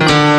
you